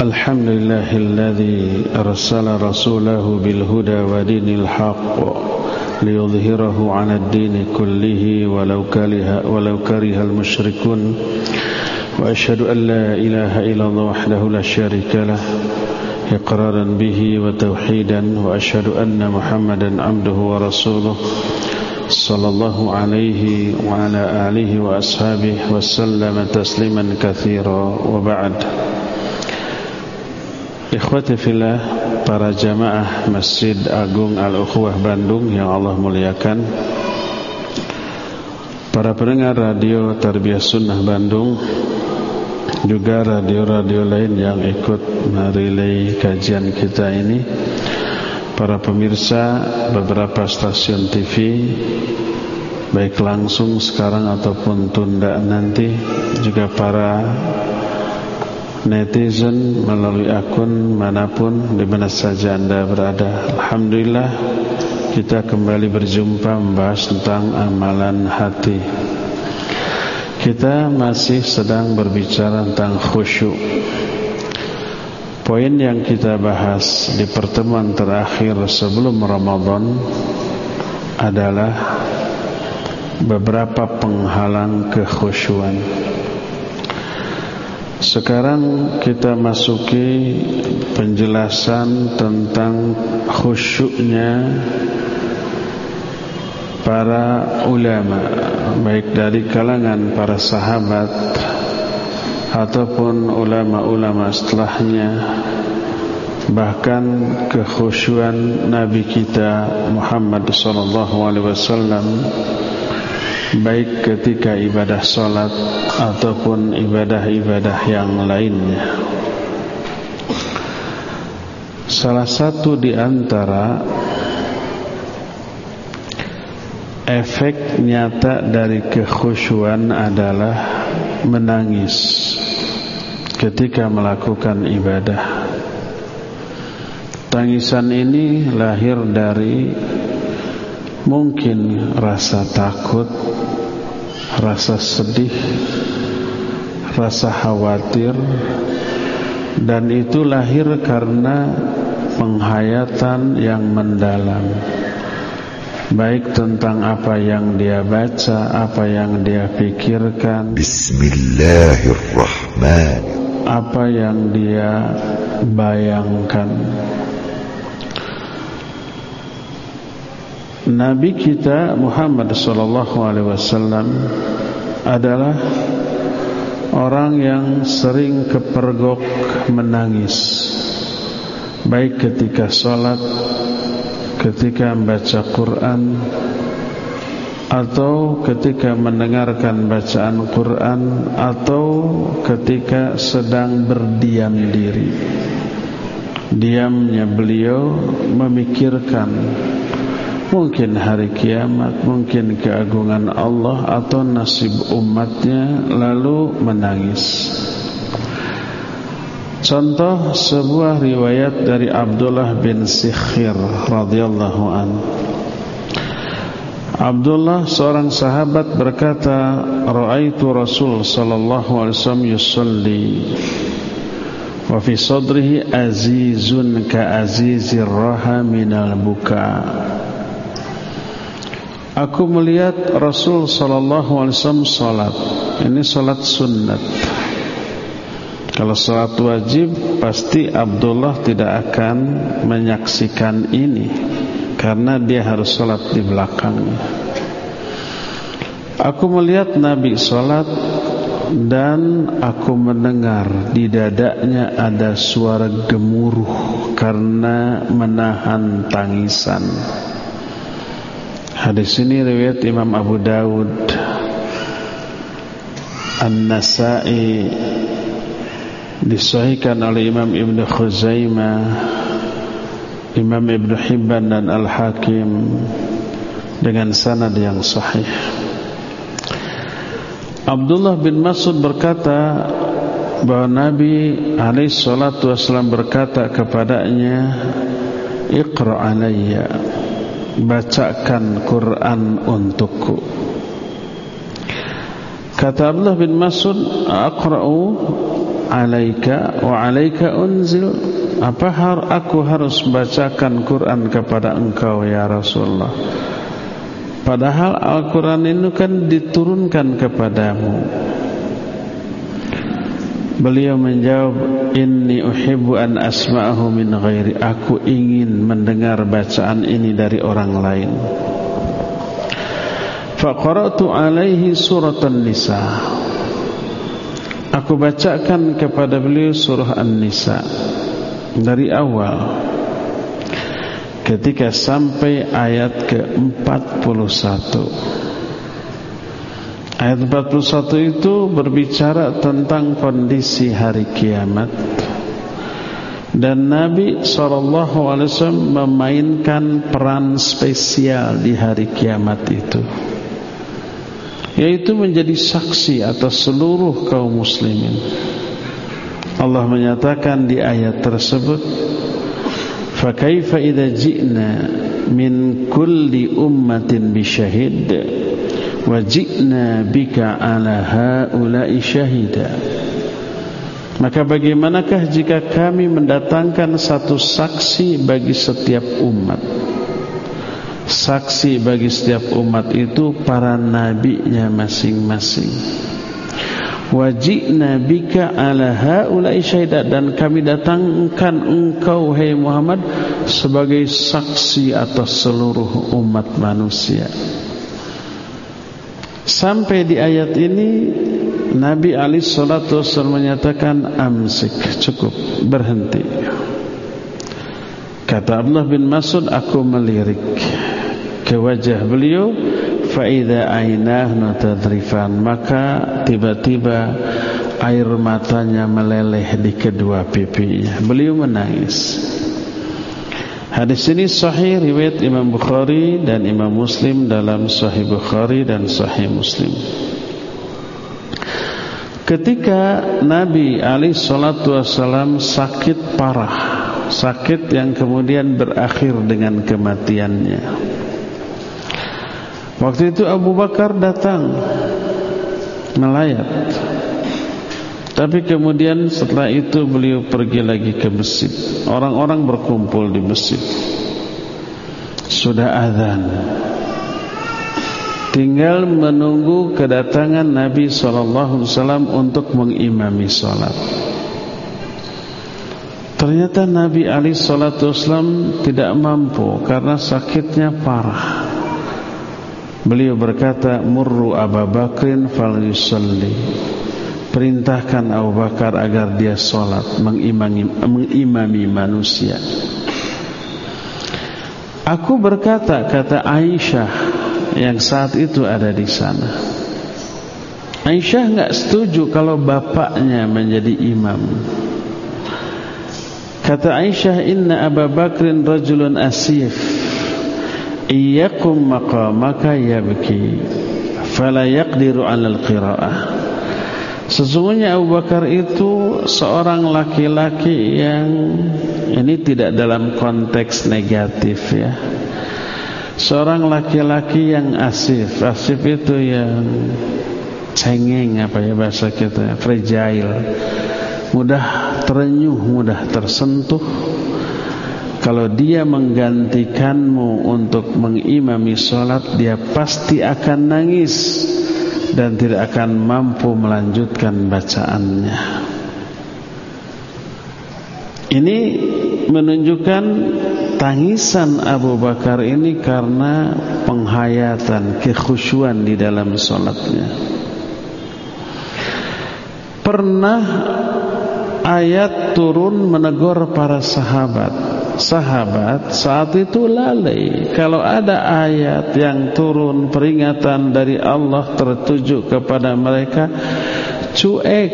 الحمد لله الذي أرسل رسوله بالهدى ودين الحق ليظهره على الدين كله ولو كره, ولو كره المشركون وأشهد أن لا إله إلا الله وحده لا شريك له إقرارا به وتوحيدا وأشهد أن محمدا عبده ورسوله صلى الله عليه وعلى آله وأصحابه وسلم تسليما كثيرا وبعد Ikhwati fillah para jamaah Masjid Agung Al-Ukhuwah Bandung yang Allah muliakan. Para pendengar radio Tarbiyah Sunnah Bandung Juga radio-radio lain yang ikut merilai kajian kita ini. Para pemirsa beberapa stasiun TV Baik langsung sekarang ataupun tunda nanti Juga para netizen melalui akun mana pun di mana saja anda berada. Alhamdulillah kita kembali berjumpa membahas tentang amalan hati. Kita masih sedang berbicara tentang khusyuk. Poin yang kita bahas di pertemuan terakhir sebelum Ramadan adalah beberapa penghalang kekhusyuan. Sekarang kita masuki penjelasan tentang khusyuknya para ulama baik dari kalangan para sahabat ataupun ulama-ulama setelahnya bahkan kekhusyuan Nabi kita Muhammad sallallahu alaihi wasallam baik ketika ibadah salat ataupun ibadah-ibadah yang lainnya. Salah satu di antara efek nyata dari kekhusyuan adalah menangis ketika melakukan ibadah. Tangisan ini lahir dari mungkin rasa takut, rasa sedih, rasa khawatir dan itu lahir karena penghayatan yang mendalam. Baik tentang apa yang dia baca, apa yang dia pikirkan Bismillahirrahmanirrahim. apa yang dia bayangkan Nabi kita Muhammad sallallahu alaihi wasallam adalah orang yang sering kepergok menangis. Baik ketika salat ketika membaca Quran atau ketika mendengarkan bacaan Quran atau ketika sedang berdiam diri. Diamnya beliau memikirkan Mungkin hari kiamat Mungkin keagungan Allah Atau nasib umatnya Lalu menangis Contoh sebuah riwayat dari Abdullah bin Sikhir radhiyallahu an. Abdullah seorang sahabat berkata, "Ra'aitu Rasul sallallahu alaihi wasallam yusalli wa fi sadrihi azizun ka azizir raha minal buka." Aku melihat Rasul sallallahu alaihi wasallam salat. Ini salat sunnat. Kalau salat wajib pasti Abdullah tidak akan menyaksikan ini karena dia harus salat di belakangnya. Aku melihat Nabi salat dan aku mendengar di dadanya ada suara gemuruh karena menahan tangisan. Hadis ini riwayat Imam Abu Dawud An-Nasai disahihkan oleh Imam Ibn Khuzaimah Imam Ibn Hibban dan Al-Hakim dengan sanad yang sahih. Abdullah bin Mas'ud berkata bahwa Nabi alaihi salatu wasallam berkata kepadanya Iqra alayya bacakan Quran untukku. Kata Abdullah bin Mas'ud Aqra'u alaika wa alaika unzil apa har aku harus bacakan Quran kepada engkau ya Rasulullah. Padahal Al-Quran itu kan diturunkan kepadamu Beliau menjawab Inni uhibbu an asma'ahu min ghairi. Aku ingin mendengar bacaan ini dari orang lain. Faqaratu alaihi suratan nisa. Aku bacakan kepada beliau surah An-Nisa Dari awal Ketika sampai ayat ke-41 Ayat 41 itu berbicara tentang kondisi hari kiamat Dan Nabi SAW memainkan peran spesial di hari kiamat itu yaitu menjadi saksi atas seluruh kaum muslimin. Allah menyatakan di ayat tersebut, "Fa kaifa idza ji'na min kulli ummatin bi syahid wa ji'na bika 'ala haula'i syahida?" Maka bagaimanakah jika kami mendatangkan satu saksi bagi setiap umat? saksi bagi setiap umat itu para nabinya masing-masing. Wajibna bika ala haula'i syahida dan kami datangkan engkau hai Muhammad sebagai saksi atas seluruh umat manusia. Sampai di ayat ini Nabi Ali salatu wasallam menyatakan amsik cukup berhenti. Kata Abdullah bin Mas'ud aku melirik ke wajah beliau faida ainah natadrifan maka tiba-tiba air matanya meleleh di kedua pipinya beliau menangis hadis ini sahih riwayat Imam Bukhari dan Imam Muslim dalam sahih Bukhari dan sahih Muslim ketika Nabi Ali salatu wasallam sakit parah sakit yang kemudian berakhir dengan kematiannya Waktu itu Abu Bakar datang melayat. Tapi kemudian setelah itu beliau pergi lagi ke masjid. Orang-orang berkumpul di masjid. Sudah azan. Tinggal menunggu kedatangan Nabi wasallam untuk mengimami salat. Ternyata Nabi Ali wasallam tidak mampu karena sakitnya parah. Beliau berkata, "Murru Abu Bakrin falyusalli." Perintahkan Abu Bakar agar dia salat mengimami, mengimami manusia. Aku berkata, kata Aisyah yang saat itu ada di sana. Aisyah enggak setuju kalau bapaknya menjadi imam. Kata Aisyah, "Inna Abu Bakrin rajulun asif." Iyakum maqamaka yabki fala yaqdiru 'ala al-qira'ah Sesungguhnya Abu Bakar itu seorang laki-laki yang ini tidak dalam konteks negatif ya. Seorang laki-laki yang asif, asif itu yang cengeng apa ya bahasa kita, fragile. Mudah terenyuh, mudah tersentuh kalau dia menggantikanmu untuk mengimami sholat Dia pasti akan nangis Dan tidak akan mampu melanjutkan bacaannya. Ini menunjukkan tangisan Abu Bakar ini karena penghayatan, kekhusyuan di dalam sholatnya Pernah ayat turun menegur para sahabat sahabat saat itu lalai. Kalau ada ayat yang turun peringatan dari Allah tertuju kepada mereka cuek.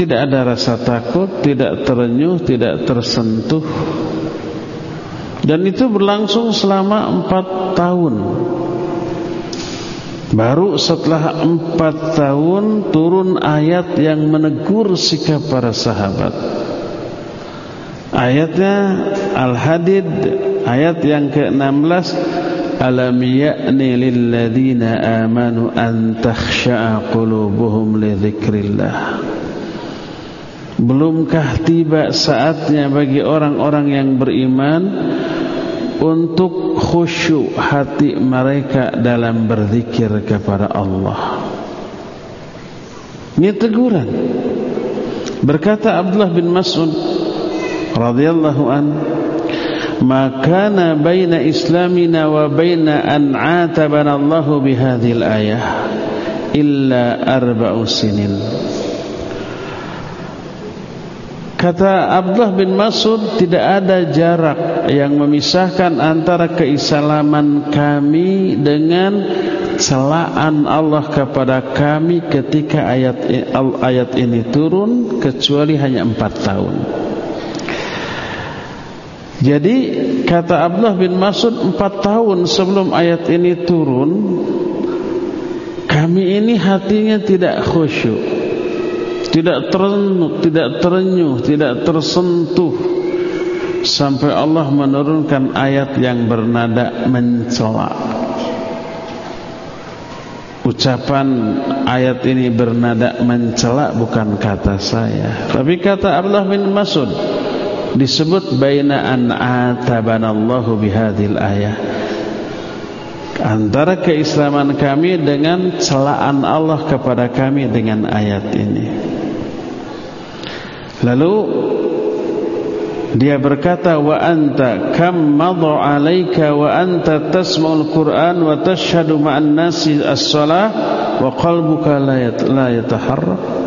Tidak ada rasa takut tidak terenyuh tidak tersentuh. Dan itu berlangsung selama empat tahun. Baru setelah empat tahun turun ayat yang menegur sikap para sahabat Ayatnya Al-Hadid ayat yang ke-16 Alam ya'ni lilladzina amanu an takhsha'a qulubuhum li dzikrillah Belumkah tiba saatnya bagi orang-orang yang beriman untuk khusyuk hati mereka dalam berzikir kepada Allah. Ini teguran. Berkata Abdullah bin Mas'ud radhiyallahu an, "Ma kana baina islamina wa baina an 'atabana Allah bihadhil ayah illa arba'u sinin." Kata Abdullah bin Mas'ud tidak ada jarak yang memisahkan antara keislaman kami dengan celaan Allah kepada kami ketika ayat ayat ini turun kecuali hanya empat tahun. Jadi kata Abdullah bin Mas'ud empat tahun sebelum ayat ini turun kami ini hatinya tidak khusyuk tidak terenyuh, tidak terenyuh, tidak tersentuh sampai Allah menurunkan ayat yang bernada mencela. Ucapan ayat ini bernada mencela bukan kata saya, tapi kata Allah bin Mas'ud disebut baina an atabanallahu bihadhil ayah antara keislaman kami dengan celaan Allah kepada kami dengan ayat ini. Lalu dia berkata wa anta kam madha alayka wa anta tasma'ul Qur'an wa tashhadu ma'an nasi as-salah wa qalbuka la yataharrak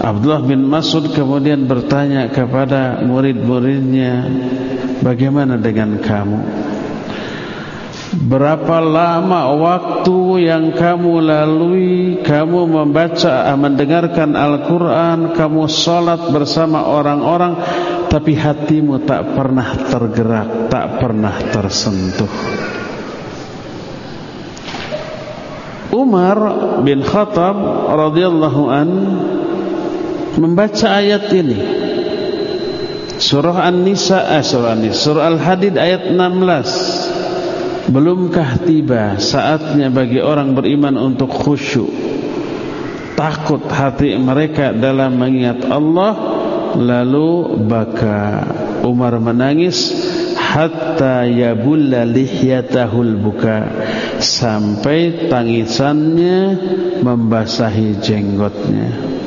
Abdullah bin Mas'ud kemudian bertanya kepada murid-muridnya bagaimana dengan kamu? Berapa lama waktu yang kamu lalui Kamu membaca, mendengarkan Al-Quran Kamu sholat bersama orang-orang Tapi hatimu tak pernah tergerak Tak pernah tersentuh? Umar bin Khattab radhiyallahu membaca ayat ini. Surah An-Nisa eh, Surah An-Nisa. Surah Al-Hadid ayat 16 Belumkah tiba saatnya bagi orang beriman untuk khusyuk? Takut hati mereka dalam mengingat Allah Lalu baka. Umar menangis Hatta yabulla lihyatahul buka. Sampai tangisannya membasahi jenggotnya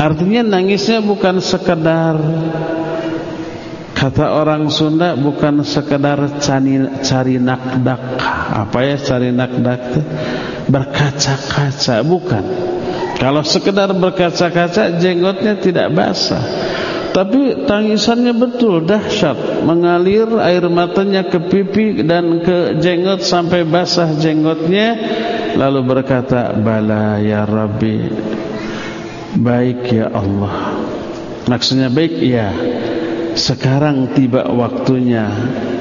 Artinya nangisnya bukan sekedar Kata orang Sunda bukan sekedar cari, cari nakdak. Apa ya cari nakdak? Berkaca-kaca, bukan. Kalau sekedar berkaca-kaca jenggotnya tidak basah. Tapi tangisannya betul dahsyat, mengalir air matanya ke pipi dan ke jenggot sampai basah jenggotnya lalu berkata, "Bala ya Rabbi." Baik ya Allah. Maksudnya baik ya. Sekarang tiba waktunya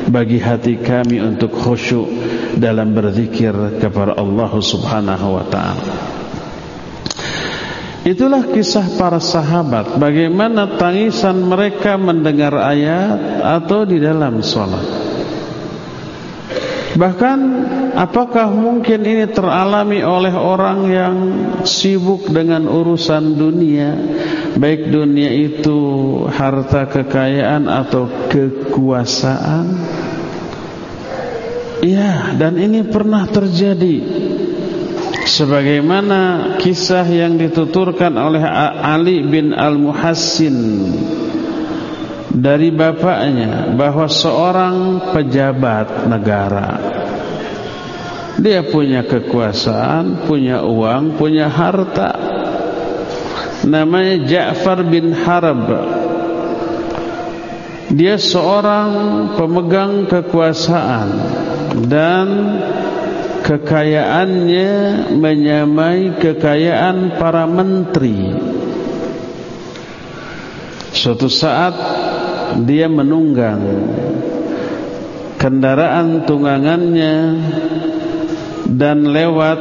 bagi hati kami untuk khusyuk dalam berzikir kepada Allah Subhanahu wa taala. Itulah kisah para sahabat bagaimana tangisan mereka mendengar ayat atau di dalam salat. Bahkan apakah mungkin ini teralami oleh orang yang sibuk dengan urusan dunia? Baik dunia itu harta kekayaan atau kekuasaan? Ya dan ini pernah terjadi. Sebagaimana kisah yang dituturkan oleh Ali bin Al-Muhassin dari bapaknya bahwa seorang pejabat negara dia punya kekuasaan, punya uang, punya harta. Namanya Ja'far bin Harab. Dia seorang pemegang kekuasaan dan kekayaannya menyamai kekayaan para menteri. Suatu saat dia menunggang. Kendaraan tunggangannya dan lewat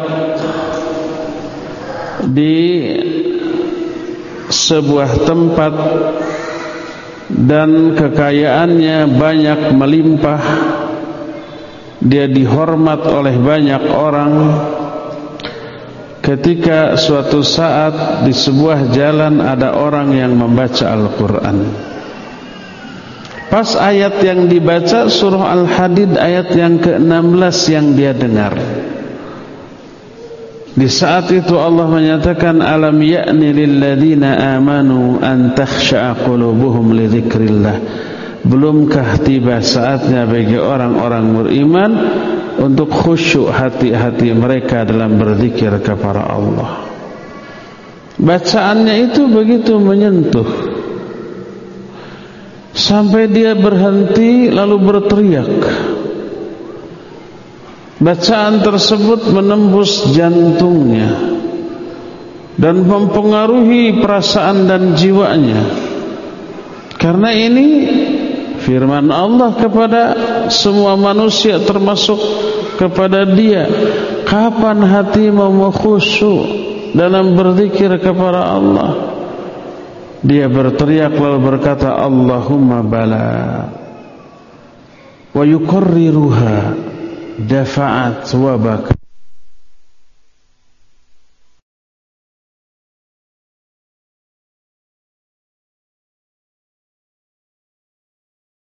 di sebuah tempat dan kekayaannya banyak melimpah. Dia dihormat oleh banyak orang. Ketika suatu saat di sebuah jalan ada orang yang membaca Al-Quran pas ayat yang dibaca surah Al-Hadid ayat yang ke-16 yang dia dengar di saat itu Allah menyatakan alam ya'ni lil ladzina amanu an takhsha'a qulubuhum li dzikrillah. Belumkah tiba saatnya bagi orang-orang beriman untuk khusyuk hati-hati mereka dalam berzikir kepada Allah. Bacaannya itu begitu menyentuh sampai dia berhenti lalu berteriak. Bacaan tersebut menembus jantungnya dan mempengaruhi perasaan dan jiwanya. Karena ini firman Allah kepada semua manusia termasuk kepada dia. Kapan hati mau khusyuk dalam berzikir kepada Allah? Dia berteriak lalu berkata Allahumma bala. Wa yukarriruha dafa'at wabaka